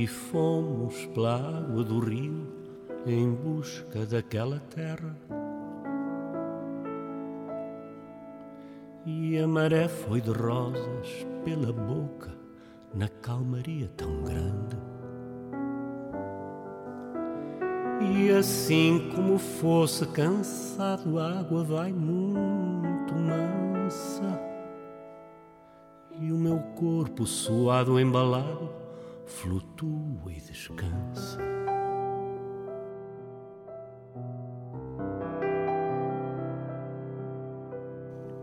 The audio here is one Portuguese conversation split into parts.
E fomos pela água do rio em busca daquela terra. E a maré foi de rosas pela boca na calmaria tão grande. E assim como fosse cansado, a água vai muito mansa. E o meu corpo suado, embalado, flutua e descansa.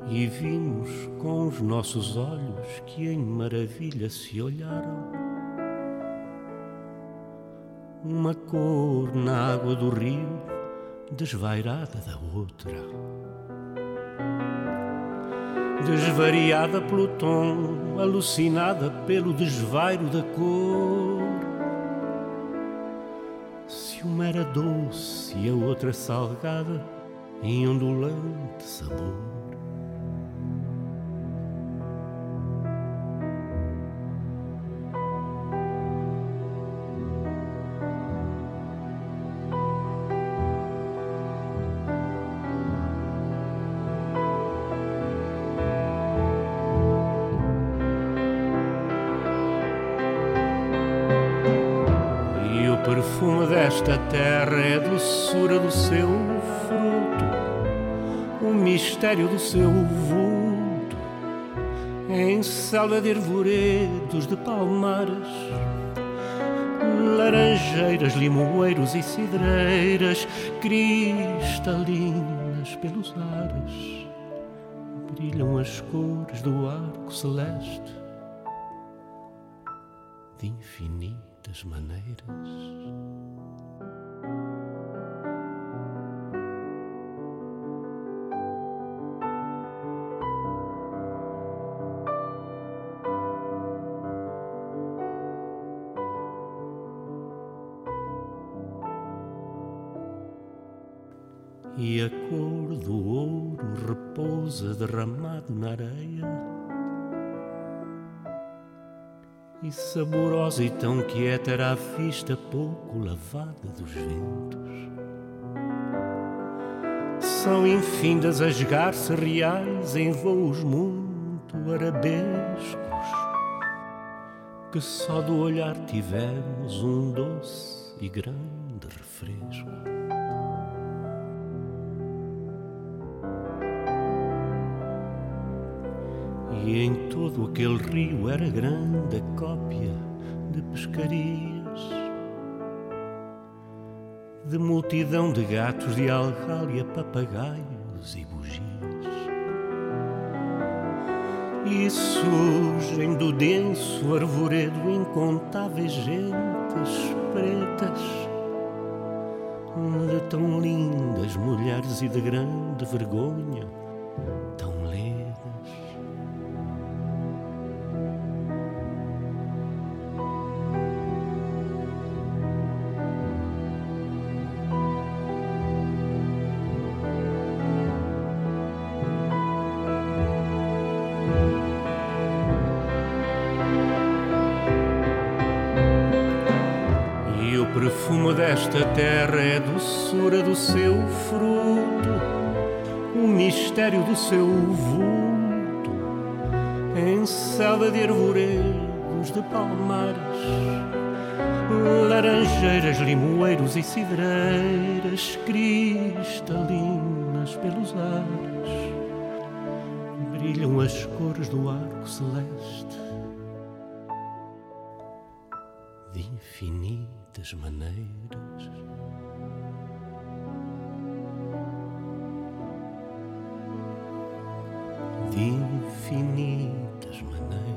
E vimos com os nossos olhos que em maravilha se olharam. Uma cor na água do rio, desvairada da outra desvariada pelo tom, alucinada pelo desvairo da cor. Se uma era doce e a outra salgada, em ondulante sabor. Selva de arvoredos de palmares, laranjeiras, limoeiros e cidreiras cristalinas pelos ares, brilham as cores do arco celeste de infinito muitas maneiras. E a cor do ouro repousa derramado na areia e saborosa e tão quieta era a vista pouco lavada dos ventos. São infindas as garças reais em voos muito arabescos, que só do olhar tivemos um doce e grande refresco. E em todo aquele rio era grande a cópia de pescarias, de multidão de gatos de algália, papagaios e bugias. E surgem do denso arvoredo incontáveis gentes pretas, de tão lindas mulheres e de grande vergonha desta terra é a doçura do seu fruto, o mistério do seu vulto, em selva de arvoredos de palmares, laranjeiras, limoeiros e cidreiras cristalinas pelos ares, brilham as cores do arco celeste de infinitas maneiras. de infinitas maneiras.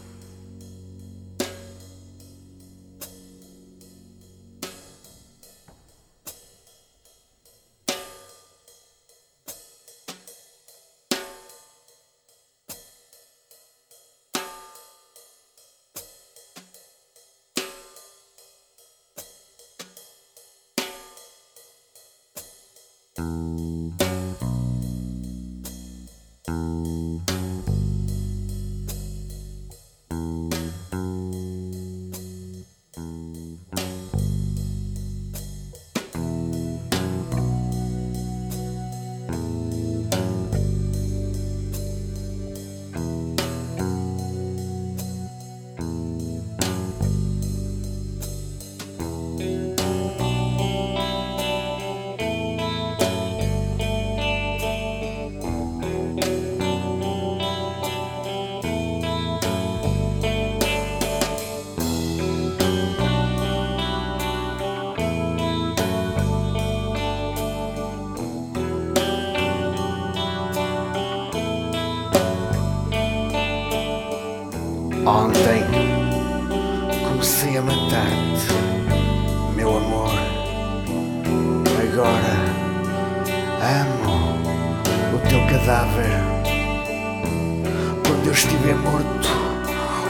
Eu estiver morto,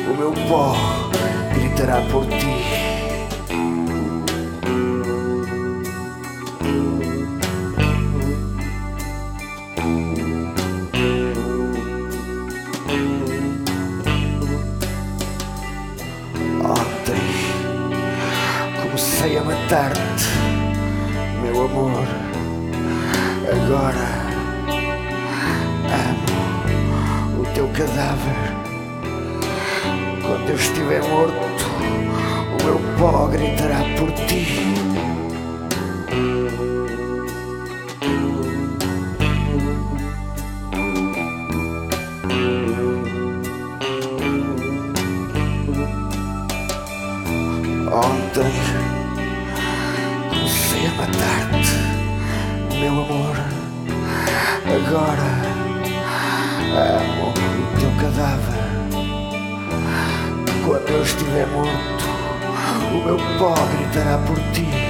o meu pó gritará por ti. comecei a matar-te, meu amor. Agora cadáver. Quando eu estiver morto, o meu pó gritará por ti. Ontem comecei a matar-te, meu amor. Agora teu cadáver. Quando eu estiver morto, o meu pó gritará por ti.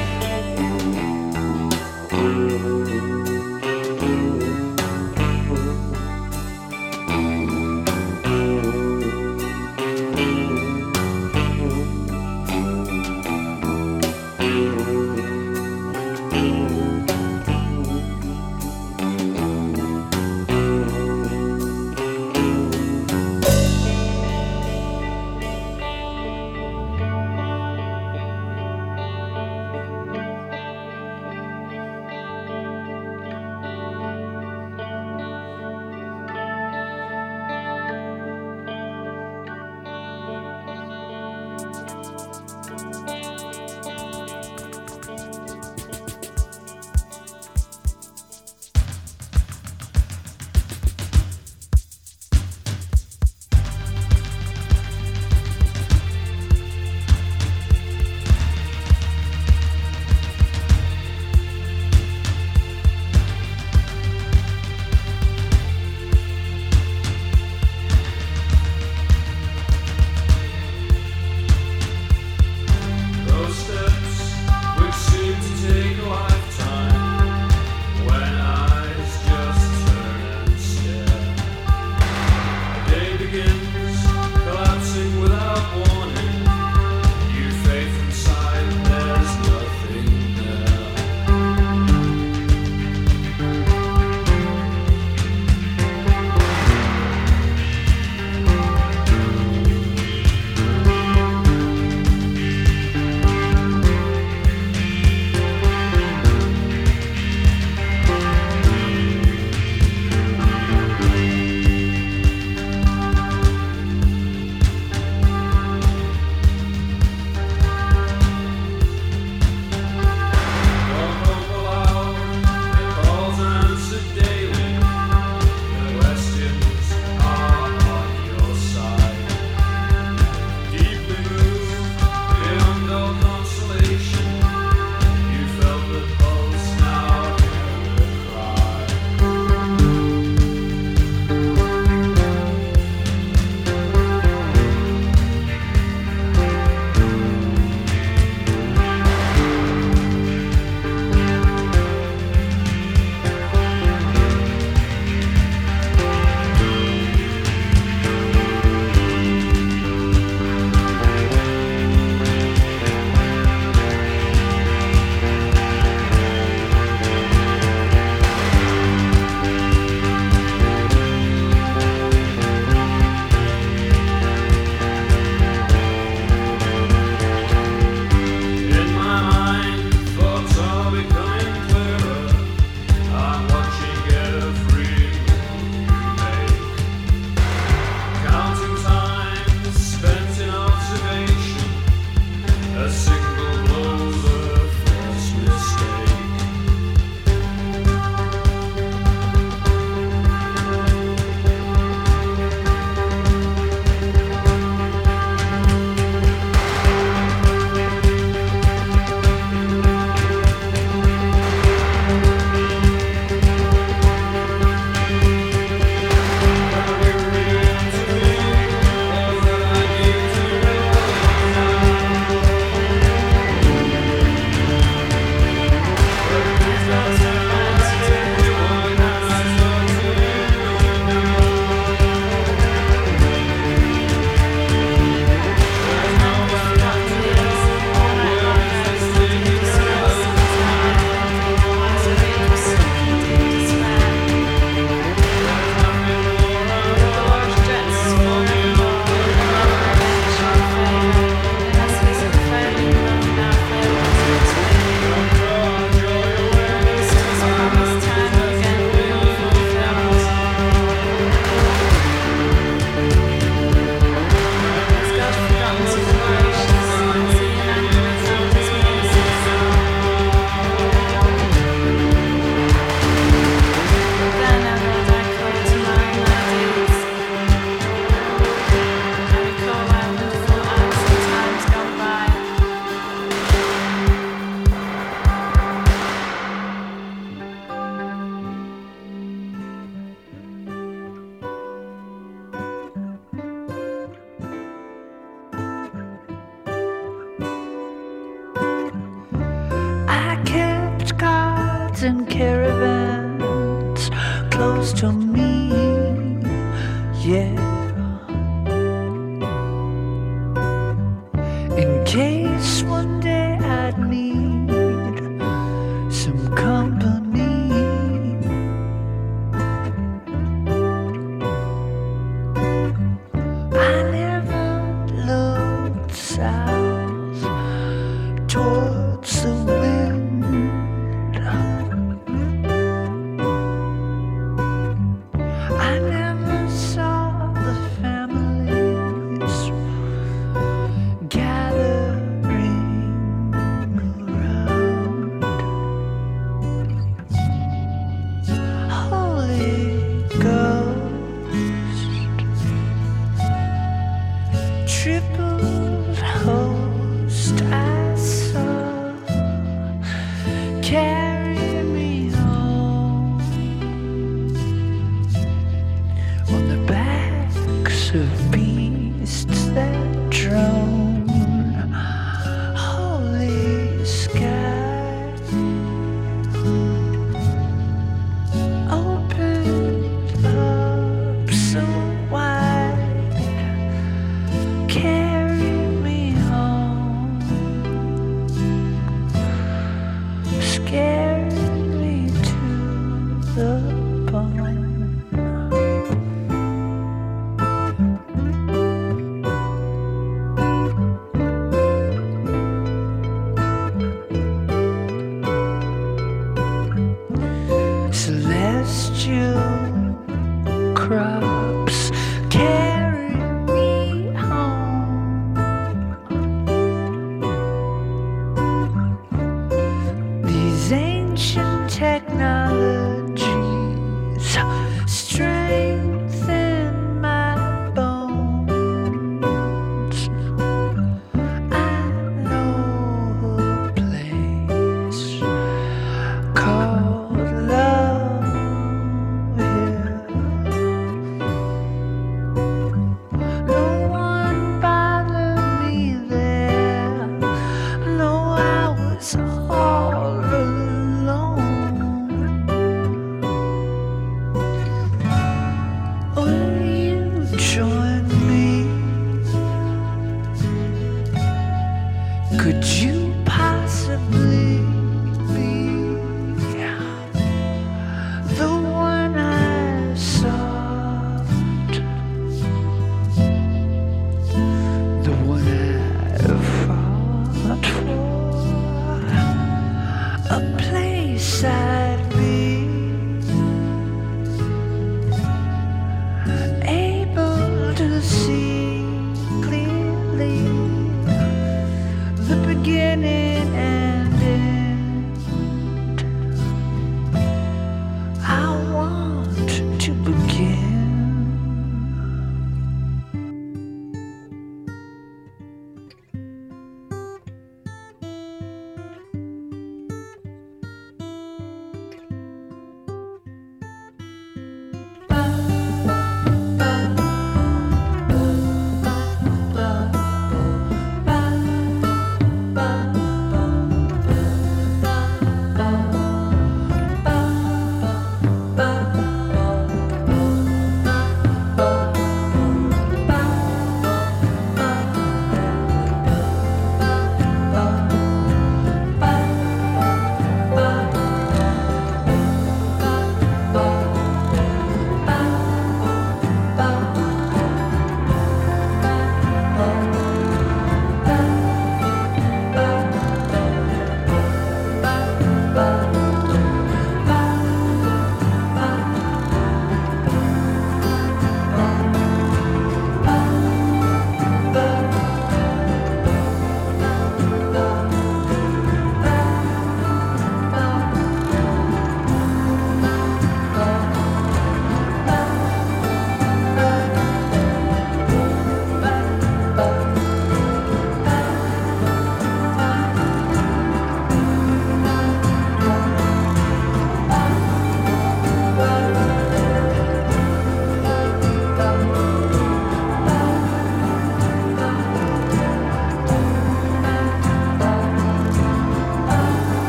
Could you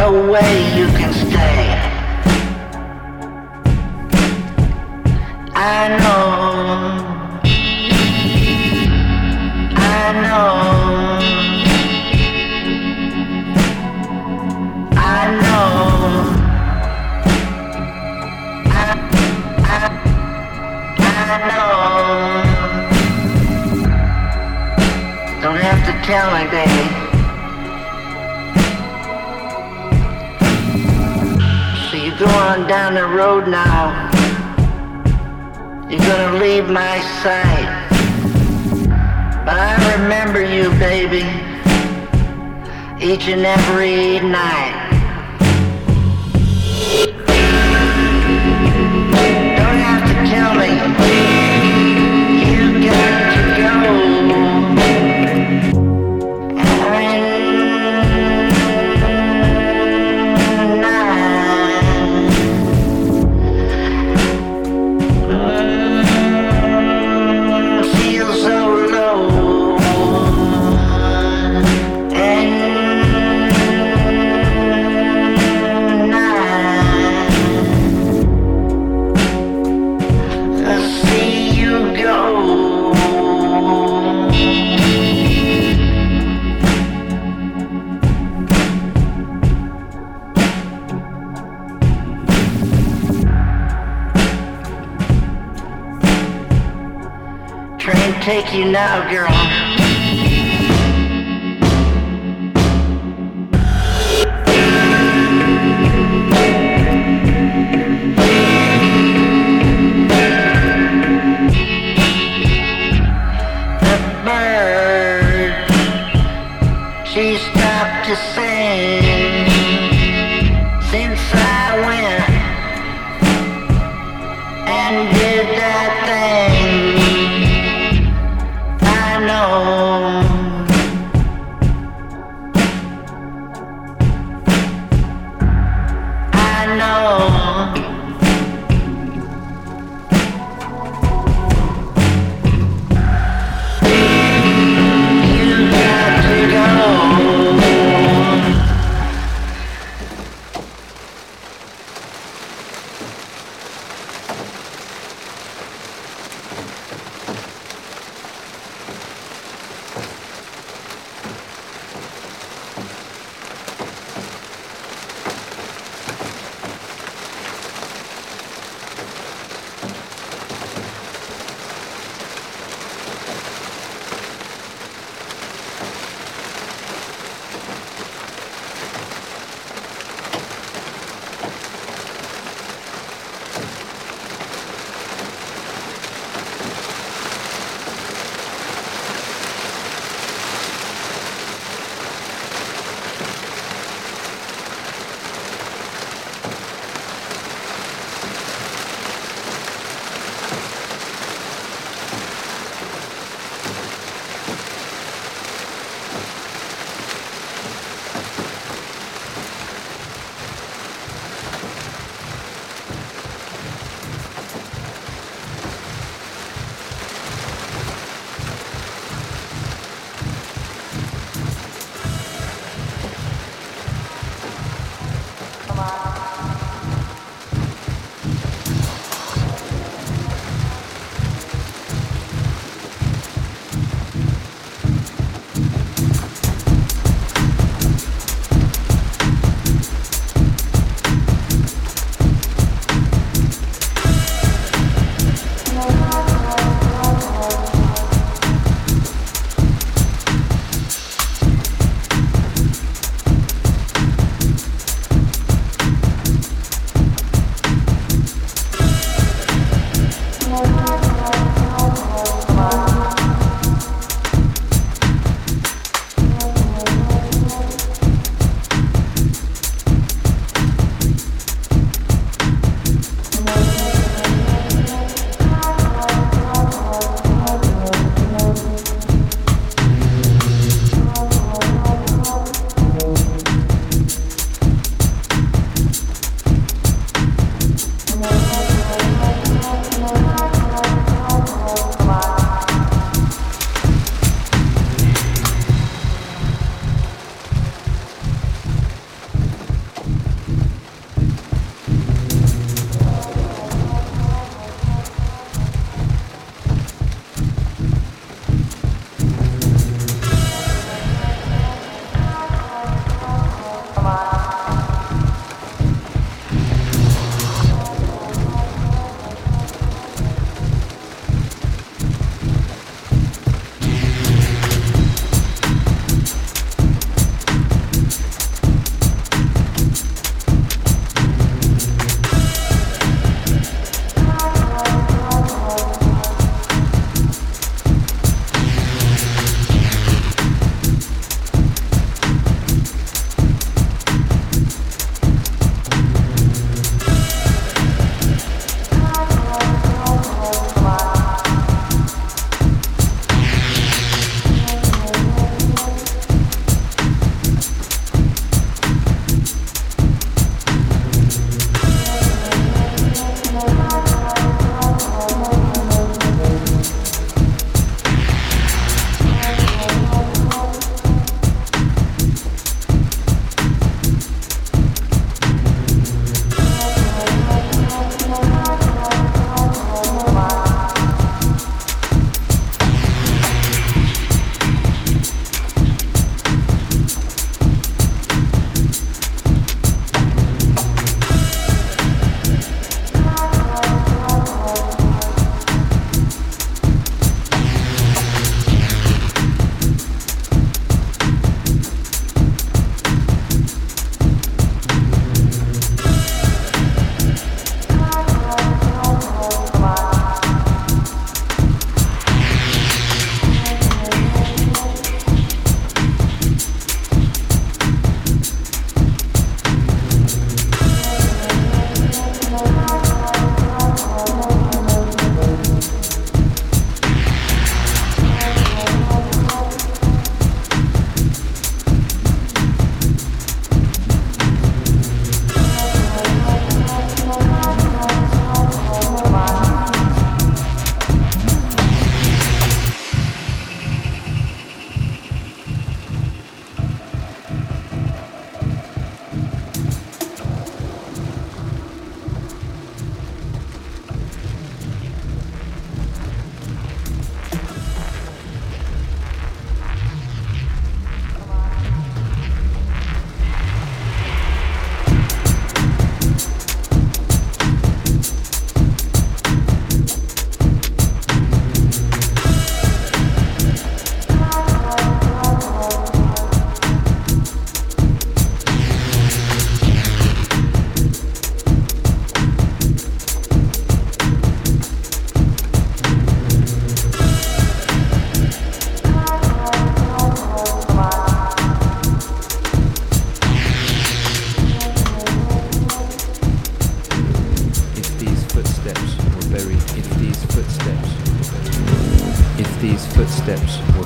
no way you can stay. I know. I know. I know. I, I, I know. Don't have to tell me, baby. going down the road now. You're gonna leave my sight. But I remember you, baby, each and every night.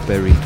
Buried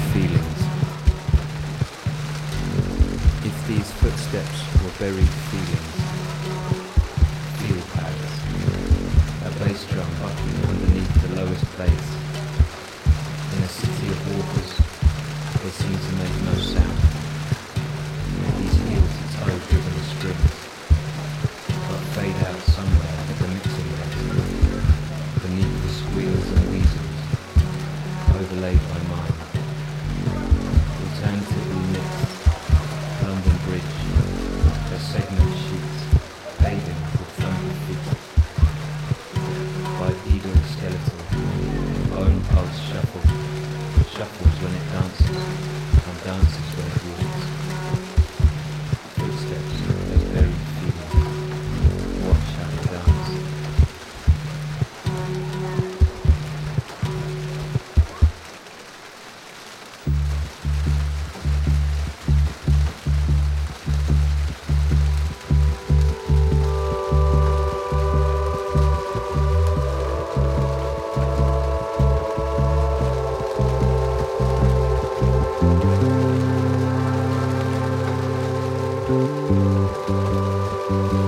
Thank you.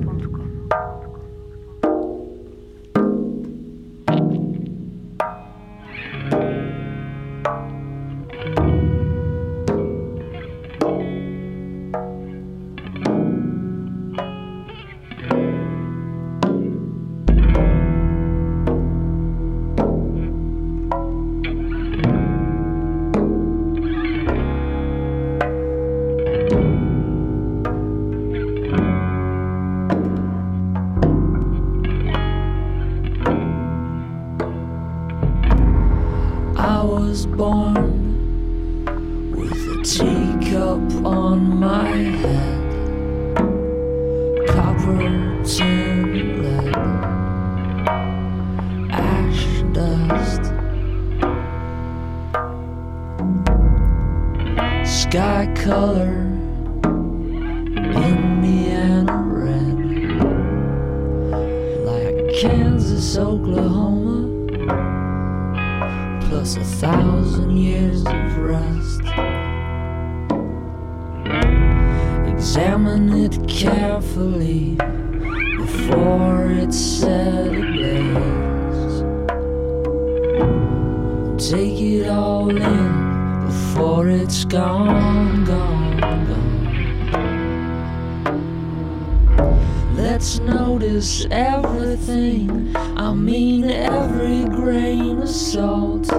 Let's notice everything, I mean every grain of salt.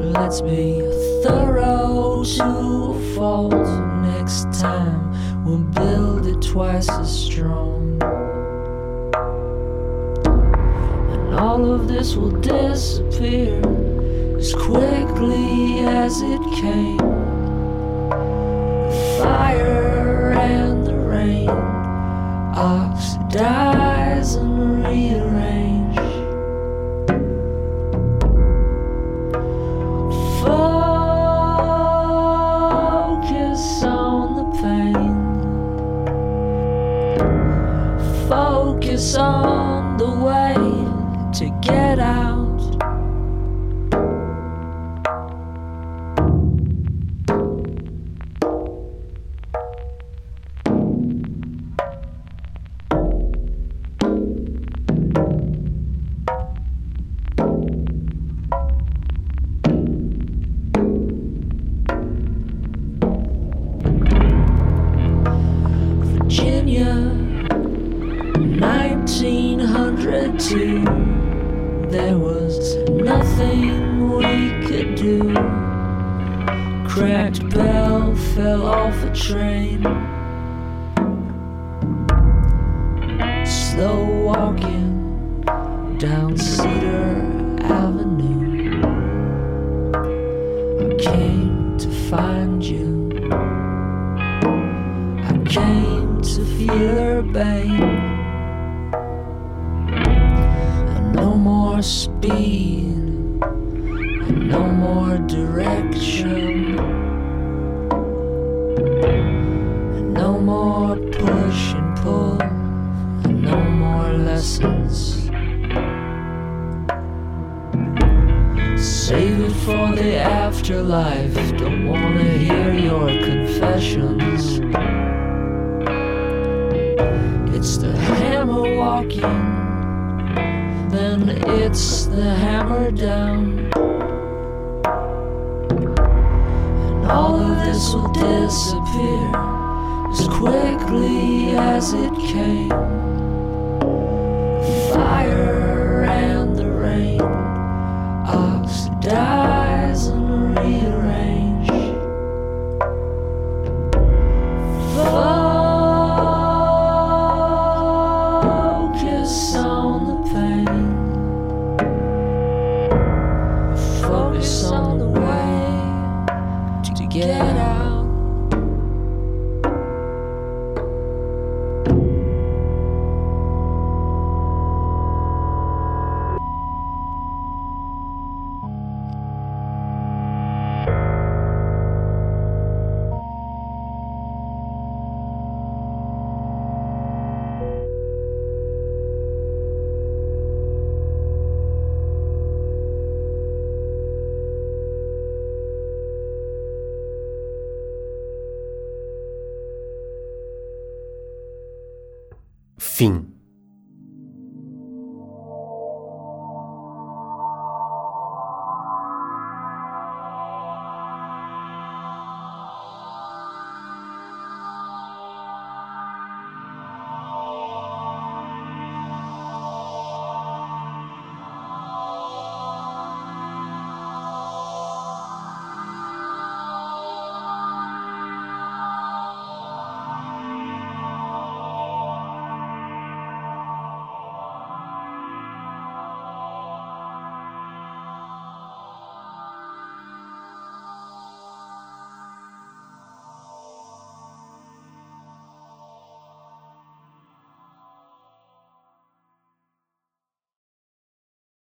Let's be thorough to a fault. Next time we'll build it twice as strong. And all of this will disappear as quickly as it came fire and the rain oxidize and rearrange. Focus on the pain. Focus on the way to get out. cracked bell fell off a train. Slow walking down Cedar Avenue. I came to find you. I came to feel your pain. And no more speed. And no more direction. Save it for the afterlife. Don't wanna hear your confessions. It's the hammer walking, then it's the hammer down. And all of this will disappear as quickly as it came fire and the rain oxidize and rearrange. Focus on the pain, focus on the way to get out. Fim.